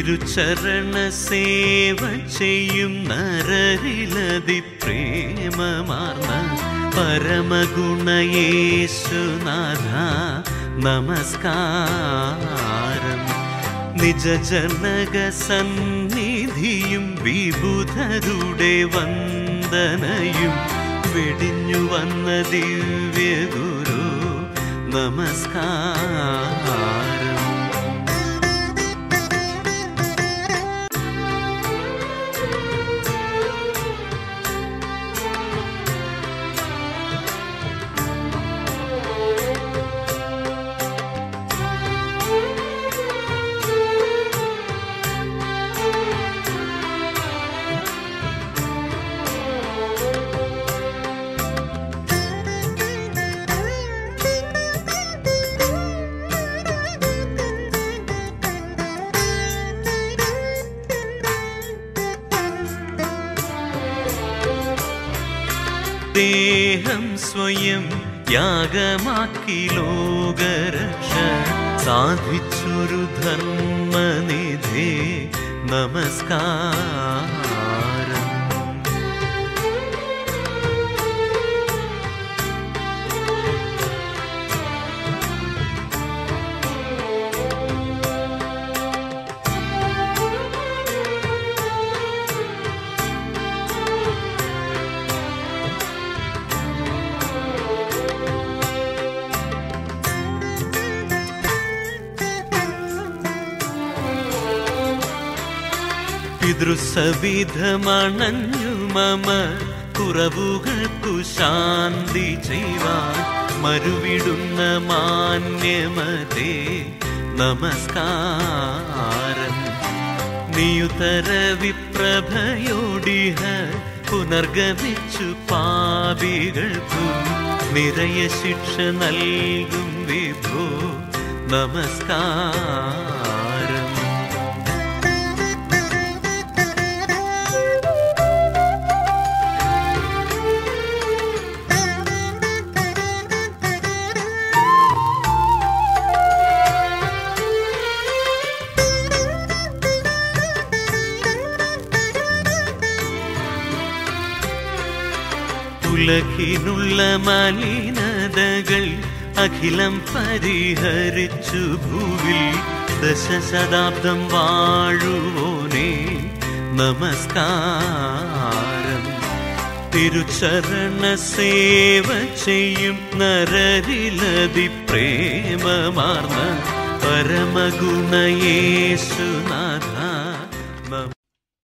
തിരുചരണ സേവ ചെയ്യും നരരിലതി പ്രേമമാർന്ന പരമഗുണയേശുനാഥ നമസ്കാരം. നിജജനക സന്നിധിയും വിബുധരുടെ വന്ദനയും വെടിഞ്ഞു വന്ന ദിവ്യഗുരു നമസ്കാരം. ദേഹം സ്വയം യാഗമാക്കി ലോകരക്ഷ സാധിച്ചൊരു ധർമ്മനിധേ നമസ്കാരം പിതൃസവിധമണഞ്ഞു മമ. കുറവുകൾക്കു ശാന്തി ചെയ്യുവാൻ മരുവിടുന്ന മാന്യമതേ. നമസ്കാരം. നിയുതര വിപ്രഭയോടിഹ പുനർഗമിച്ചു പാപികൾക്കു നിറയ ശിക്ഷ നൽകും വിഭോ. നമസ്കാരം. ഉലകിനുള്ള മലിനതകൾ അഖിലം പരിഹരിച്ചു ഭൂവിൽ ദശശതാബ്ദം വാഴുവോനെ. നമസ്കാരം. തിരുചരണ സേവ ചെയ്യും നരരിലതി പ്രേമമാർന്ന പരമഗുണയേശുനാഥ.